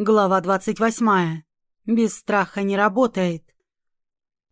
Глава двадцать восьмая. Без страха не работает.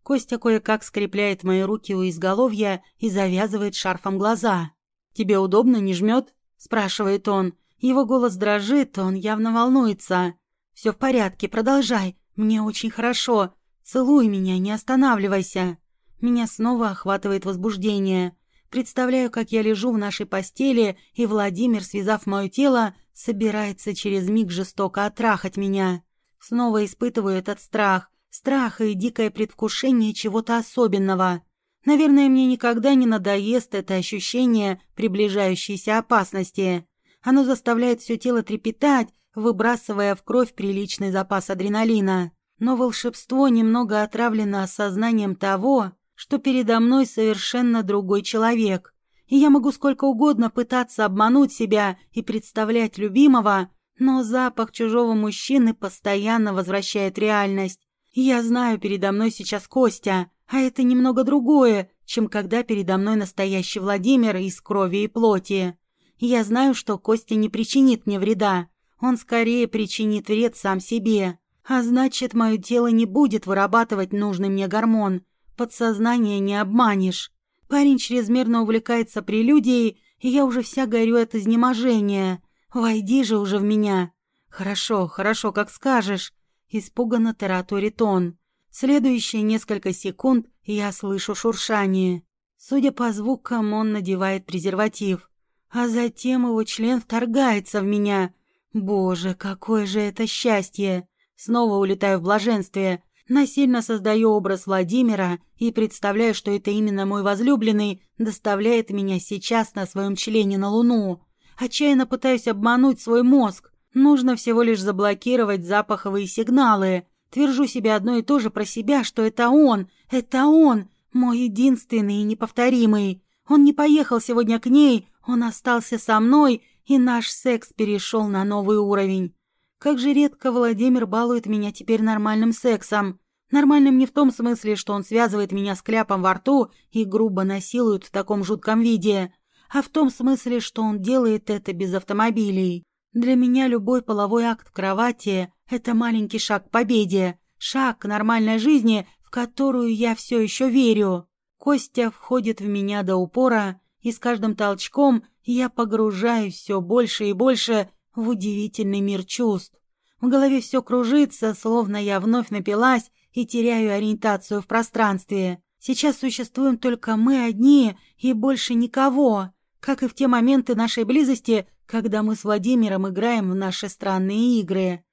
Костя кое-как скрепляет мои руки у изголовья и завязывает шарфом глаза. «Тебе удобно, не жмет?» – спрашивает он. Его голос дрожит, он явно волнуется. «Все в порядке, продолжай. Мне очень хорошо. Целуй меня, не останавливайся». Меня снова охватывает возбуждение. Представляю, как я лежу в нашей постели, и Владимир, связав мое тело, собирается через миг жестоко отрахать меня. Снова испытываю этот страх. Страх и дикое предвкушение чего-то особенного. Наверное, мне никогда не надоест это ощущение приближающейся опасности. Оно заставляет все тело трепетать, выбрасывая в кровь приличный запас адреналина. Но волшебство немного отравлено осознанием того, что передо мной совершенно другой человек и я могу сколько угодно пытаться обмануть себя и представлять любимого, но запах чужого мужчины постоянно возвращает реальность. я знаю, передо мной сейчас Костя, а это немного другое, чем когда передо мной настоящий Владимир из крови и плоти. я знаю, что Костя не причинит мне вреда, он скорее причинит вред сам себе. А значит, мое тело не будет вырабатывать нужный мне гормон. Подсознание не обманешь. Парень чрезмерно увлекается прелюдией, и я уже вся горю от изнеможения. Войди же уже в меня. Хорошо, хорошо, как скажешь. Испуганно тараторит он. Следующие несколько секунд я слышу шуршание. Судя по звукам, он надевает презерватив. А затем его член вторгается в меня. Боже, какое же это счастье! Снова улетаю в блаженстве. Насильно создаю образ Владимира и представляю, что это именно мой возлюбленный доставляет меня сейчас на своем члене на Луну. Отчаянно пытаюсь обмануть свой мозг. Нужно всего лишь заблокировать запаховые сигналы. Твержу себе одно и то же про себя, что это он, это он, мой единственный и неповторимый. Он не поехал сегодня к ней, он остался со мной, и наш секс перешел на новый уровень. Как же редко Владимир балует меня теперь нормальным сексом. Нормальным не в том смысле, что он связывает меня с кляпом во рту и грубо насилует в таком жутком виде, а в том смысле, что он делает это без автомобилей. Для меня любой половой акт в кровати – это маленький шаг к победе, шаг к нормальной жизни, в которую я все еще верю. Костя входит в меня до упора, и с каждым толчком я погружаюсь все больше и больше в удивительный мир чувств. В голове все кружится, словно я вновь напилась и теряю ориентацию в пространстве. Сейчас существуем только мы одни и больше никого, как и в те моменты нашей близости, когда мы с Владимиром играем в наши странные игры.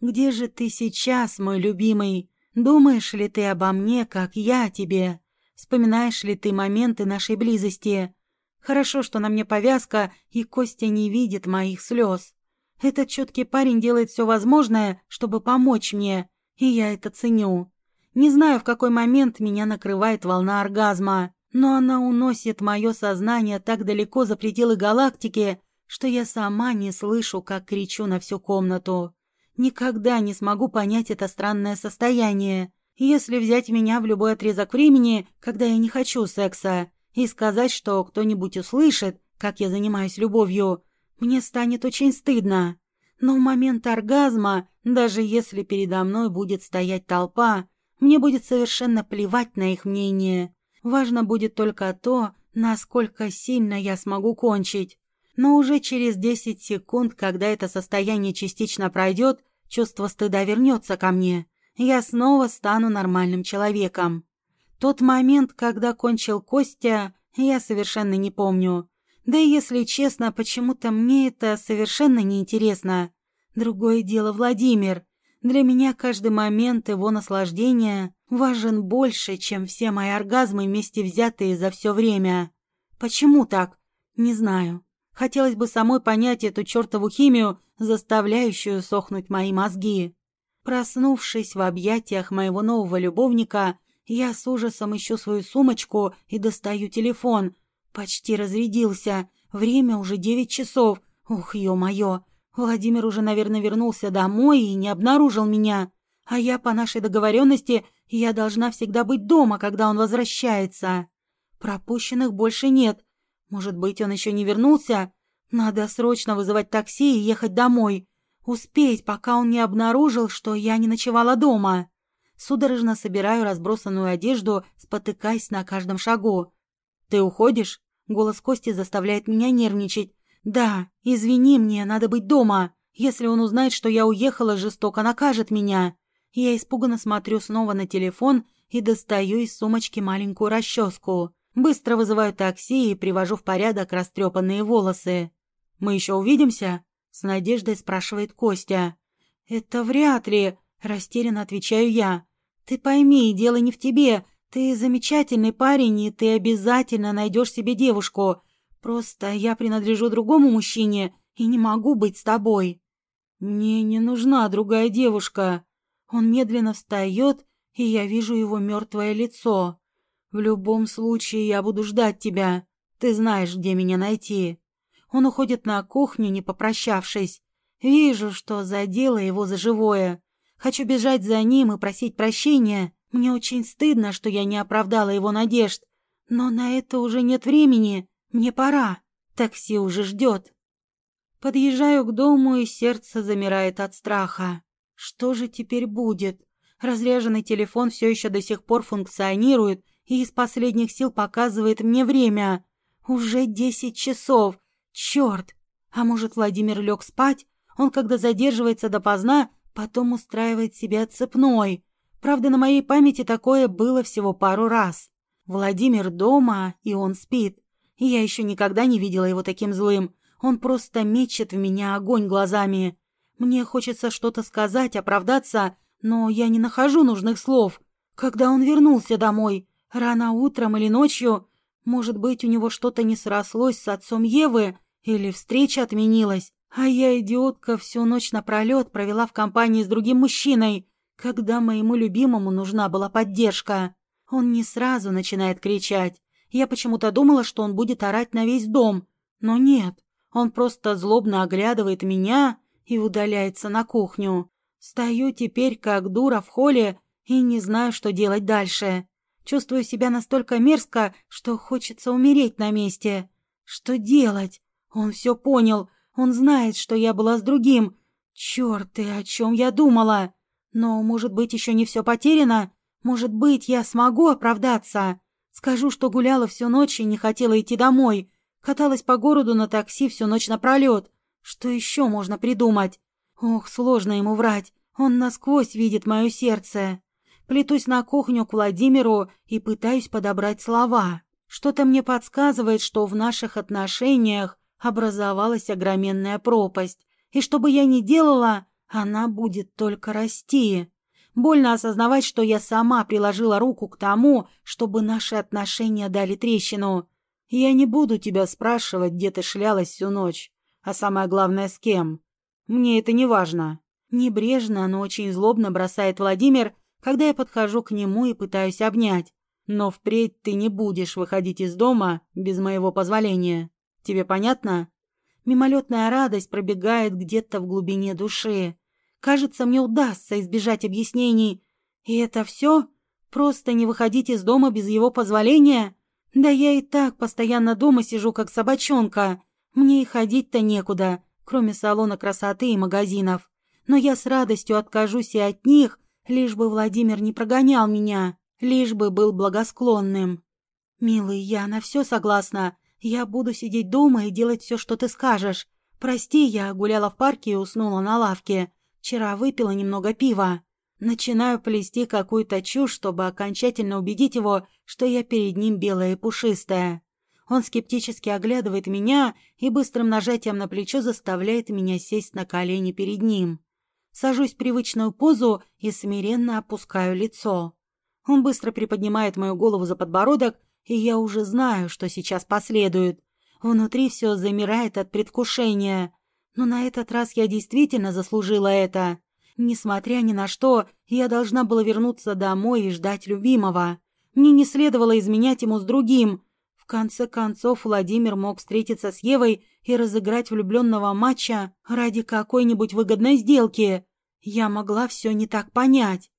Где же ты сейчас, мой любимый? Думаешь ли ты обо мне, как я о тебе? Вспоминаешь ли ты моменты нашей близости? Хорошо, что на мне повязка, и Костя не видит моих слез. Этот чуткий парень делает все возможное, чтобы помочь мне, и я это ценю. Не знаю, в какой момент меня накрывает волна оргазма, но она уносит мое сознание так далеко за пределы галактики, что я сама не слышу, как кричу на всю комнату. Никогда не смогу понять это странное состояние. Если взять меня в любой отрезок времени, когда я не хочу секса, и сказать, что кто-нибудь услышит, как я занимаюсь любовью, мне станет очень стыдно. Но в момент оргазма, даже если передо мной будет стоять толпа, мне будет совершенно плевать на их мнение. Важно будет только то, насколько сильно я смогу кончить. Но уже через 10 секунд, когда это состояние частично пройдет, чувство стыда вернется ко мне. Я снова стану нормальным человеком. Тот момент, когда кончил Костя, я совершенно не помню. Да и если честно, почему-то мне это совершенно неинтересно. Другое дело Владимир. Для меня каждый момент его наслаждения важен больше, чем все мои оргазмы вместе взятые за все время. Почему так? Не знаю. Хотелось бы самой понять эту чертову химию, заставляющую сохнуть мои мозги. Проснувшись в объятиях моего нового любовника, я с ужасом ищу свою сумочку и достаю телефон, Почти разрядился. Время уже девять часов. Ух, ё-моё. Владимир уже, наверное, вернулся домой и не обнаружил меня. А я, по нашей договоренности, я должна всегда быть дома, когда он возвращается. Пропущенных больше нет. Может быть, он еще не вернулся? Надо срочно вызывать такси и ехать домой. Успеть, пока он не обнаружил, что я не ночевала дома. Судорожно собираю разбросанную одежду, спотыкаясь на каждом шагу. «Ты уходишь?» Голос Кости заставляет меня нервничать. «Да, извини мне, надо быть дома. Если он узнает, что я уехала, жестоко накажет меня». Я испуганно смотрю снова на телефон и достаю из сумочки маленькую расческу. Быстро вызываю такси и привожу в порядок растрепанные волосы. «Мы еще увидимся?» — с надеждой спрашивает Костя. «Это вряд ли», — растерянно отвечаю я. «Ты пойми, дело не в тебе. Ты замечательный парень, и ты обязательно найдешь себе девушку. Просто я принадлежу другому мужчине и не могу быть с тобой». «Мне не нужна другая девушка». Он медленно встает, и я вижу его мертвое лицо. «В любом случае я буду ждать тебя. Ты знаешь, где меня найти». Он уходит на кухню, не попрощавшись. Вижу, что задело его за живое. Хочу бежать за ним и просить прощения. Мне очень стыдно, что я не оправдала его надежд. Но на это уже нет времени. Мне пора. Такси уже ждет. Подъезжаю к дому, и сердце замирает от страха. Что же теперь будет? Разряженный телефон все еще до сих пор функционирует и из последних сил показывает мне время. Уже десять часов. Черт! А может, Владимир лег спать? Он, когда задерживается допоздна, потом устраивает себе отцепной. Правда, на моей памяти такое было всего пару раз. Владимир дома, и он спит. И я еще никогда не видела его таким злым. Он просто мечет в меня огонь глазами. Мне хочется что-то сказать, оправдаться, но я не нахожу нужных слов. Когда он вернулся домой? Рано утром или ночью? Может быть, у него что-то не срослось с отцом Евы? Или встреча отменилась? А я, идиотка, всю ночь напролет провела в компании с другим мужчиной, когда моему любимому нужна была поддержка. Он не сразу начинает кричать. Я почему-то думала, что он будет орать на весь дом. Но нет, он просто злобно оглядывает меня и удаляется на кухню. Стою теперь как дура в холле и не знаю, что делать дальше. Чувствую себя настолько мерзко, что хочется умереть на месте. Что делать? Он все понял, он знает, что я была с другим. Черт, и о чем я думала? Но, может быть, еще не все потеряно? Может быть, я смогу оправдаться? Скажу, что гуляла всю ночь и не хотела идти домой. Каталась по городу на такси всю ночь напролет. Что еще можно придумать? Ох, сложно ему врать. Он насквозь видит мое сердце. Плетусь на кухню к Владимиру и пытаюсь подобрать слова. Что-то мне подсказывает, что в наших отношениях образовалась огроменная пропасть, и что бы я ни делала, она будет только расти. Больно осознавать, что я сама приложила руку к тому, чтобы наши отношения дали трещину. Я не буду тебя спрашивать, где ты шлялась всю ночь, а самое главное, с кем. Мне это не важно. Небрежно, но очень злобно бросает Владимир, когда я подхожу к нему и пытаюсь обнять. Но впредь ты не будешь выходить из дома без моего позволения. Тебе понятно? Мимолетная радость пробегает где-то в глубине души. Кажется, мне удастся избежать объяснений. И это все? Просто не выходить из дома без его позволения? Да я и так постоянно дома сижу, как собачонка. Мне и ходить-то некуда, кроме салона красоты и магазинов. Но я с радостью откажусь и от них, лишь бы Владимир не прогонял меня, лишь бы был благосклонным. «Милый, я на все согласна. Я буду сидеть дома и делать все, что ты скажешь. Прости, я гуляла в парке и уснула на лавке. Вчера выпила немного пива. Начинаю плести какую-то чушь, чтобы окончательно убедить его, что я перед ним белая и пушистая. Он скептически оглядывает меня и быстрым нажатием на плечо заставляет меня сесть на колени перед ним. Сажусь в привычную позу и смиренно опускаю лицо. Он быстро приподнимает мою голову за подбородок и я уже знаю, что сейчас последует. Внутри все замирает от предвкушения. Но на этот раз я действительно заслужила это. Несмотря ни на что, я должна была вернуться домой и ждать любимого. Мне не следовало изменять ему с другим. В конце концов, Владимир мог встретиться с Евой и разыграть влюбленного матча ради какой-нибудь выгодной сделки. Я могла все не так понять.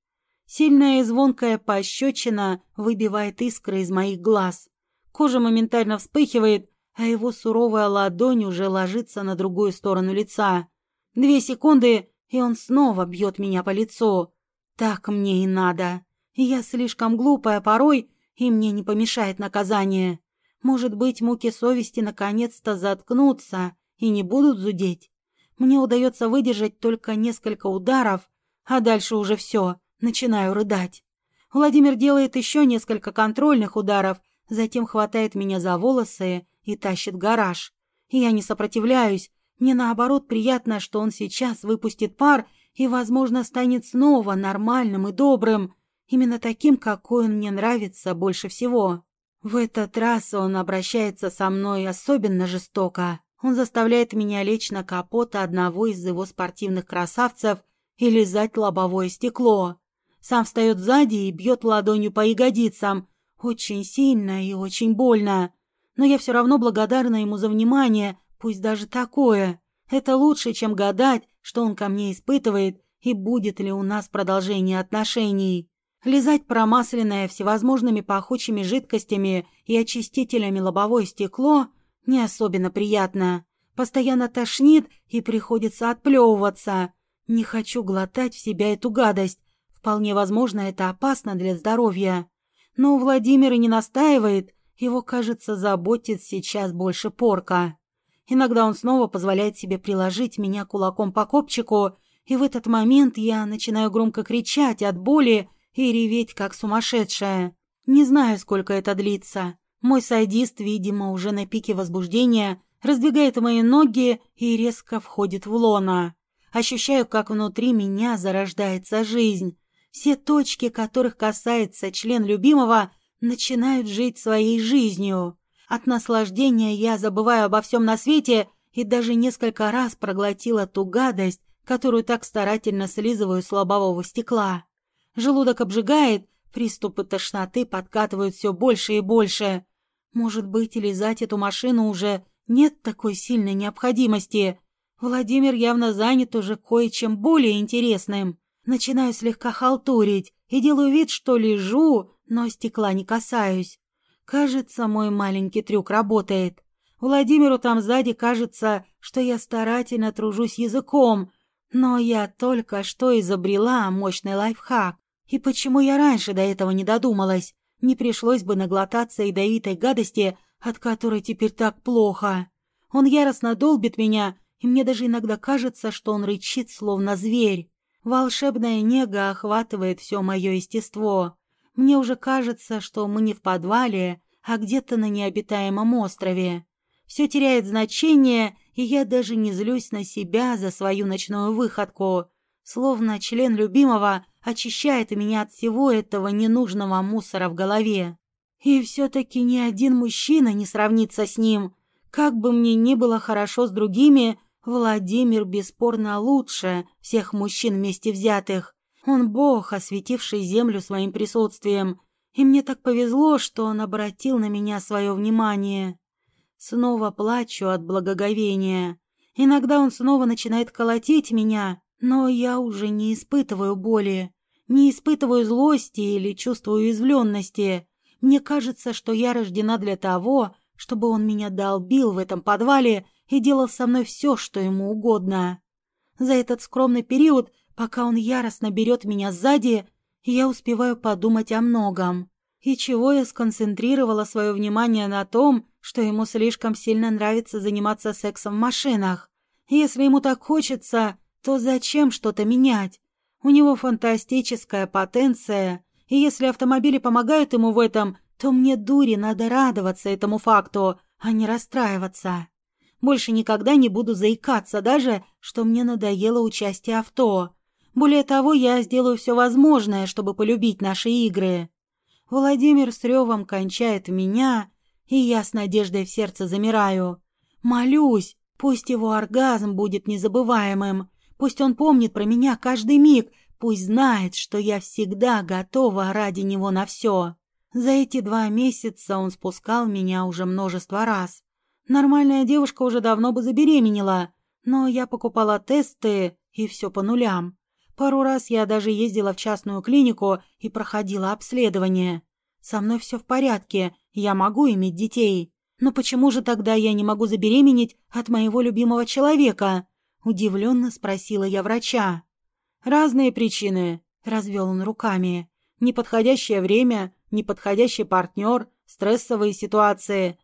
Сильная и звонкая пощечина выбивает искры из моих глаз. Кожа моментально вспыхивает, а его суровая ладонь уже ложится на другую сторону лица. Две секунды, и он снова бьет меня по лицу. Так мне и надо. Я слишком глупая порой, и мне не помешает наказание. Может быть, муки совести наконец-то заткнутся и не будут зудеть. Мне удается выдержать только несколько ударов, а дальше уже все, начинаю рыдать. Владимир делает еще несколько контрольных ударов, затем хватает меня за волосы и тащит в гараж. Я не сопротивляюсь, мне наоборот приятно, что он сейчас выпустит пар и, возможно, станет снова нормальным и добрым, именно таким, какой он мне нравится больше всего. В этот раз он обращается со мной особенно жестоко. Он заставляет меня лечь на капот одного из его спортивных красавцев и лизать лобовое стекло. Сам встает сзади и бьет ладонью по ягодицам. Очень сильно и очень больно. Но я все равно благодарна ему за внимание, пусть даже такое. Это лучше, чем гадать, что он ко мне испытывает и будет ли у нас продолжение отношений. Лизать промасленное всевозможными пахучими жидкостями и очистителями лобовое стекло – не особенно приятно. Постоянно тошнит и приходится отплевываться. Не хочу глотать в себя эту гадость. Вполне возможно, это опасно для здоровья. Но Владимир и не настаивает. Его, кажется, заботит сейчас больше порка. Иногда он снова позволяет себе приложить меня кулаком по копчику, и в этот момент я начинаю громко кричать от боли и реветь, как сумасшедшая. Не знаю, сколько это длится. Мой садист, видимо, уже на пике возбуждения, раздвигает мои ноги и резко входит в лона. Ощущаю, как внутри меня зарождается жизнь. Все точки, которых касается член любимого, начинают жить своей жизнью. От наслаждения я забываю обо всем на свете и даже несколько раз проглотила ту гадость, которую так старательно слизываю с лобового стекла. Желудок обжигает, приступы тошноты подкатывают все больше и больше. Может быть, лизать эту машину уже нет такой сильной необходимости. Владимир явно занят уже кое-чем более интересным. Начинаю слегка халтурить и делаю вид, что лежу, но стекла не касаюсь. Кажется, мой маленький трюк работает. Владимиру там сзади кажется, что я старательно тружусь языком, но я только что изобрела мощный лайфхак. И почему я раньше до этого не додумалась? не пришлось бы наглотаться ядовитой гадости, от которой теперь так плохо. Он яростно долбит меня, и мне даже иногда кажется, что он рычит, словно зверь. Волшебная нега охватывает все мое естество. Мне уже кажется, что мы не в подвале, а где-то на необитаемом острове. Все теряет значение, и я даже не злюсь на себя за свою ночную выходку. Словно член любимого очищает меня от всего этого ненужного мусора в голове. И все-таки ни один мужчина не сравнится с ним. Как бы мне ни было хорошо с другими, Владимир бесспорно лучше всех мужчин вместе взятых. Он бог, осветивший землю своим присутствием. И мне так повезло, что он обратил на меня свое внимание. Снова плачу от благоговения. Иногда он снова начинает колотить меня, но я уже не испытываю боли, не испытываю злости или чувства уязвленности. Мне кажется, что я рождена для того, чтобы он меня долбил в этом подвале и делал со мной все, что ему угодно. За этот скромный период, пока он яростно берет меня сзади, я успеваю подумать о многом. И чего я сконцентрировала свое внимание на том, что ему слишком сильно нравится заниматься сексом в машинах. Если ему так хочется, то зачем что-то менять? У него фантастическая потенция, и если автомобили помогают ему в этом, то мне, дури, надо радоваться этому факту, а не расстраиваться. Больше никогда не буду заикаться даже, что мне надоело участие авто. Более того, я сделаю все возможное, чтобы полюбить наши игры. Владимир с ревом кончает меня, и я с надеждой в сердце замираю. Молюсь, пусть его оргазм будет незабываемым, Пусть он помнит про меня каждый миг, пусть знает, что я всегда готова ради него на все. За эти два месяца он спускал меня уже множество раз. Нормальная девушка уже давно бы забеременела, но я покупала тесты и все по нулям. Пару раз я даже ездила в частную клинику и проходила обследование. Со мной все в порядке, я могу иметь детей. Но почему же тогда я не могу забеременеть от моего любимого человека? — удивленно спросила я врача. «Разные причины», — развел он руками. «Неподходящее время, неподходящий партнер, стрессовые ситуации».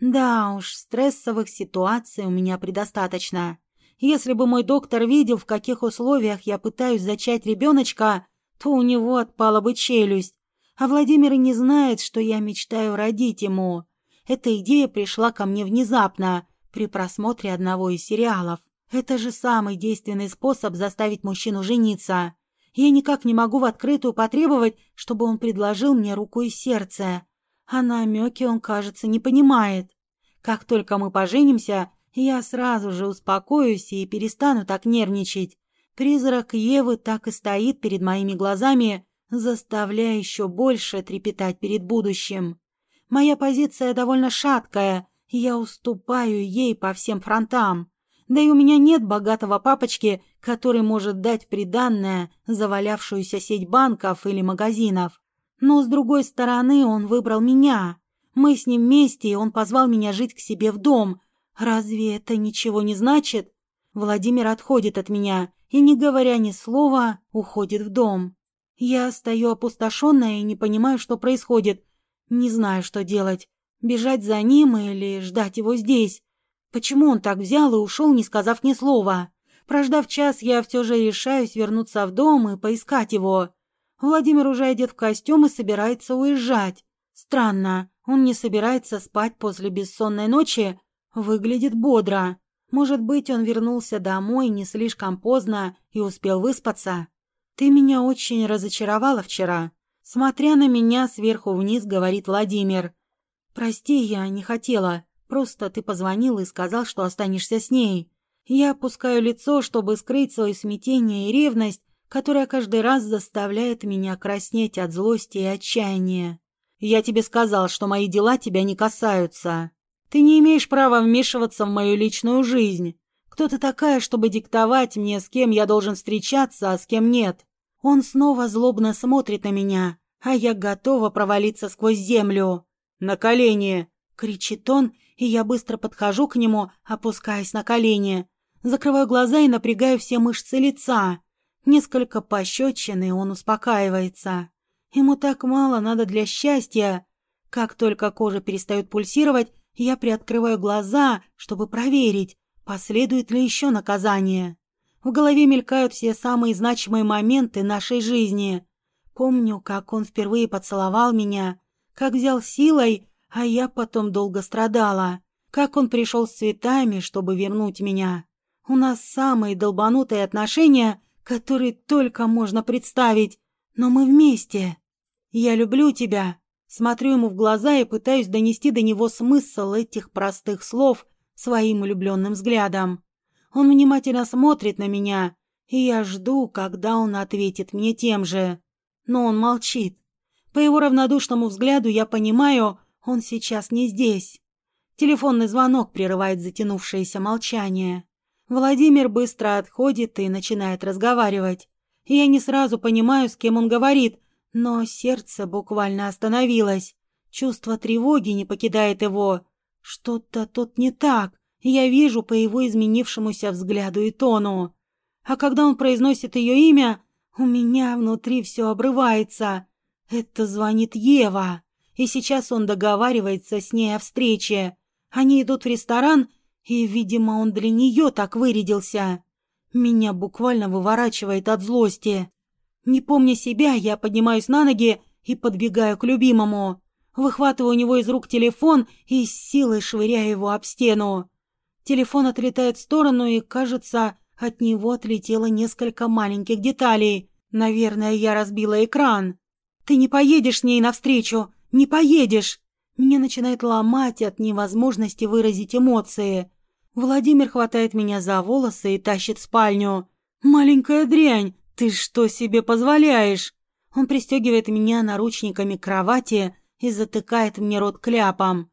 «Да уж, стрессовых ситуаций у меня предостаточно. Если бы мой доктор видел, в каких условиях я пытаюсь зачать ребеночка, то у него отпала бы челюсть. А Владимир и не знает, что я мечтаю родить ему. Эта идея пришла ко мне внезапно, при просмотре одного из сериалов. Это же самый действенный способ заставить мужчину жениться. Я никак не могу в открытую потребовать, чтобы он предложил мне руку и сердце. А намеки он, кажется, не понимает. Как только мы поженимся, я сразу же успокоюсь и перестану так нервничать. Призрак Евы так и стоит перед моими глазами, заставляя еще больше трепетать перед будущим. Моя позиция довольно шаткая, я уступаю ей по всем фронтам. Да и у меня нет богатого папочки, который может дать приданное завалявшуюся сеть банков или магазинов. Но, с другой стороны, он выбрал меня. Мы с ним вместе, и он позвал меня жить к себе в дом. Разве это ничего не значит? Владимир отходит от меня и, не говоря ни слова, уходит в дом. Я стою опустошенная и не понимаю, что происходит. Не знаю, что делать. Бежать за ним или ждать его здесь. Почему он так взял и ушел, не сказав ни слова? Прождав час, я все же решаюсь вернуться в дом и поискать его. Владимир уже одет в костюм и собирается уезжать. Странно, он не собирается спать после бессонной ночи. Выглядит бодро. Может быть, он вернулся домой не слишком поздно и успел выспаться. «Ты меня очень разочаровала вчера», — смотря на меня сверху вниз, говорит Владимир. «Прости, я не хотела. Просто ты позвонил и сказал, что останешься с ней. Я опускаю лицо, чтобы скрыть свое смятение и ревность, которая каждый раз заставляет меня краснеть от злости и отчаяния. Я тебе сказал, что мои дела тебя не касаются. Ты не имеешь права вмешиваться в мою личную жизнь. Кто ты такая, чтобы диктовать мне, с кем я должен встречаться, а с кем нет? Он снова злобно смотрит на меня, а я готова провалиться сквозь землю. «На колени!» — кричит он, и я быстро подхожу к нему, опускаясь на колени. Закрываю глаза и напрягаю все мышцы лица. Несколько пощечин, и он успокаивается. Ему так мало надо для счастья. Как только кожа перестает пульсировать, я приоткрываю глаза, чтобы проверить, последует ли еще наказание. В голове мелькают все самые значимые моменты нашей жизни. Помню, как он впервые поцеловал меня, как взял силой, а я потом долго страдала. Как он пришел с цветами, чтобы вернуть меня. У нас самые долбанутые отношения, которые только можно представить. Но мы вместе. Я люблю тебя. Смотрю ему в глаза и пытаюсь донести до него смысл этих простых слов своим влюбленным взглядом. Он внимательно смотрит на меня, и я жду, когда он ответит мне тем же. Но он молчит. По его равнодушному взгляду я понимаю, он сейчас не здесь. Телефонный звонок прерывает затянувшееся молчание. Владимир быстро отходит и начинает разговаривать. Я не сразу понимаю, с кем он говорит, но сердце буквально остановилось. Чувство тревоги не покидает его. Что-то тут не так. Я вижу по его изменившемуся взгляду и тону. А когда он произносит ее имя, у меня внутри все обрывается. Это звонит Ева, и сейчас он договаривается с ней о встрече. Они идут в ресторан, и, видимо, он для нее так вырядился. Меня буквально выворачивает от злости. Не помня себя, я поднимаюсь на ноги и подбегаю к любимому. Выхватываю у него из рук телефон и с силой швыряю его об стену. Телефон отлетает в сторону, и, кажется, от него отлетело несколько маленьких деталей. Наверное, я разбила экран. «Ты не поедешь с ней навстречу! Не поедешь!» Меня начинает ломать от невозможности выразить эмоции. Владимир хватает меня за волосы и тащит в спальню. «Маленькая дрянь, ты что себе позволяешь?» Он пристегивает меня наручниками к кровати и затыкает мне рот кляпом.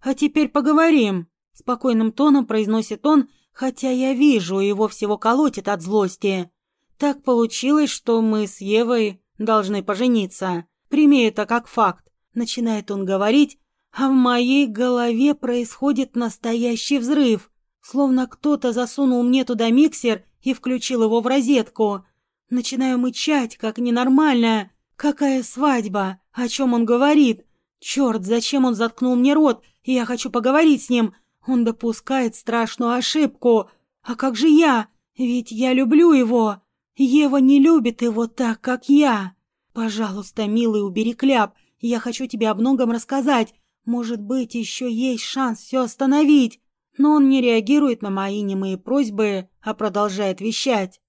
«А теперь поговорим!» Спокойным тоном произносит он, хотя я вижу, его всего колотит от злости. Так получилось, что мы с Евой должны пожениться. Прими это как факт. Начинает он говорить, а в моей голове происходит настоящий взрыв. Словно кто-то засунул мне туда миксер и включил его в розетку. Начинаю мычать, как ненормальная. Какая свадьба? О чем он говорит? Черт, зачем он заткнул мне рот? Я хочу поговорить с ним. Он допускает страшную ошибку. А как же я? Ведь я люблю его. Ева не любит его так, как я. Пожалуйста, милый, убери кляп. Я хочу тебе о многом рассказать. Может быть, еще есть шанс все остановить. Но он не реагирует на мои немые просьбы, а продолжает вещать.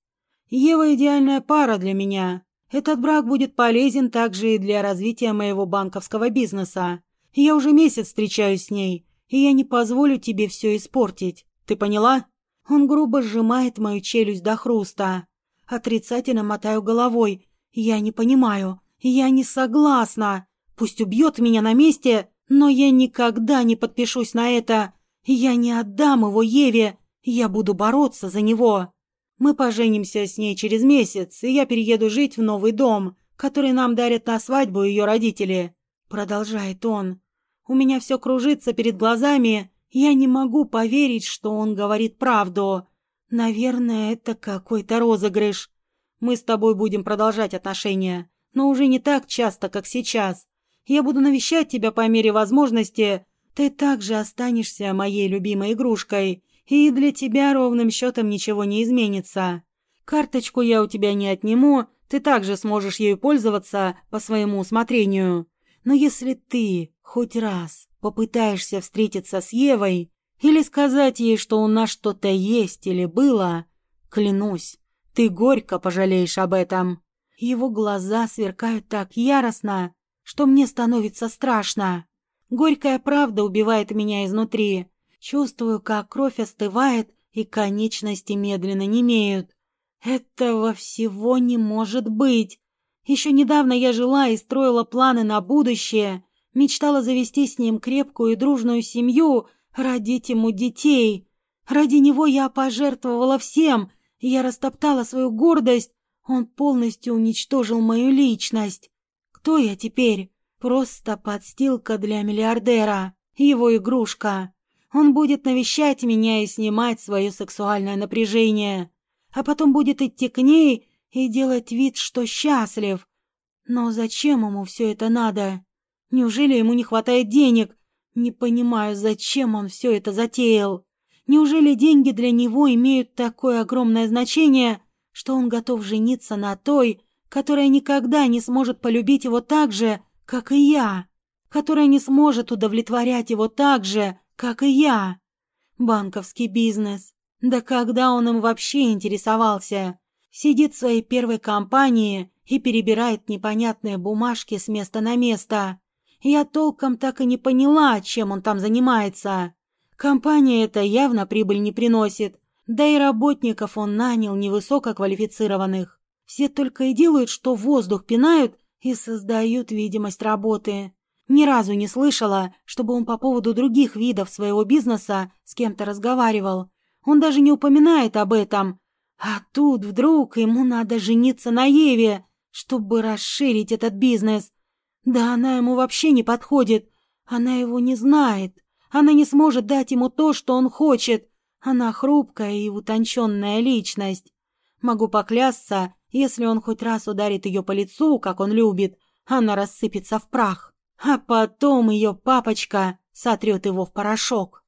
Ева идеальная пара для меня. Этот брак будет полезен также и для развития моего банковского бизнеса. Я уже месяц встречаюсь с ней, и я не позволю тебе все испортить. Ты поняла? Он грубо сжимает мою челюсть до хруста. Отрицательно мотаю головой. Я не понимаю. Я не согласна. Пусть убьет меня на месте, но я никогда не подпишусь на это. Я не отдам его Еве. Я буду бороться за него. Мы поженимся с ней через месяц, и я перееду жить в новый дом, который нам дарят на свадьбу ее родители. Продолжает он. У меня все кружится перед глазами. Я не могу поверить, что он говорит правду. Наверное, это какой-то розыгрыш. Мы с тобой будем продолжать отношения, но уже не так часто, как сейчас. Я буду навещать тебя по мере возможности. Ты также останешься моей любимой игрушкой, и для тебя ровным счетом ничего не изменится. Карточку я у тебя не отниму, ты также сможешь ею пользоваться по своему усмотрению. Но если ты хоть раз попытаешься встретиться с Евой, или сказать ей, что у нас что-то есть или было, клянусь, ты горько пожалеешь об этом. Его глаза сверкают так яростно, что мне становится страшно. Горькая правда убивает меня изнутри. Чувствую, как кровь остывает и конечности медленно немеют. Этого всего не может быть. Еще недавно я жила и строила планы на будущее, мечтала завести с ним крепкую и дружную семью, родить ему детей. Ради него я пожертвовала всем, я растоптала свою гордость, он полностью уничтожил мою личность. Кто я теперь? Просто подстилка для миллиардера, его игрушка. Он будет навещать меня и снимать свое сексуальное напряжение, а потом будет идти к ней и делать вид, что счастлив. Но зачем ему все это надо? Неужели ему не хватает денег? Не понимаю, зачем он все это затеял. Неужели деньги для него имеют такое огромное значение, что он готов жениться на той, которая никогда не сможет полюбить его так же, как и я, которая не сможет удовлетворять его так же, как и я? Банковский бизнес. Да когда он им вообще интересовался? Сидит в своей первой компании и перебирает непонятные бумажки с места на место. Я толком так и не поняла, чем он там занимается. Компания эта явно прибыль не приносит, да и работников он нанял невысококвалифицированных. Все только и делают, что воздух пинают и создают видимость работы. Ни разу не слышала, чтобы он по поводу других видов своего бизнеса с кем-то разговаривал. Он даже не упоминает об этом. А тут вдруг ему надо жениться на Еве, чтобы расширить этот бизнес. Да она ему вообще не подходит. Она его не знает. Она не сможет дать ему то, что он хочет. Она хрупкая и утонченная личность. Могу поклясться, если он хоть раз ударит ее по лицу, как он любит, она рассыпется в прах. А потом ее папочка сотрет его в порошок.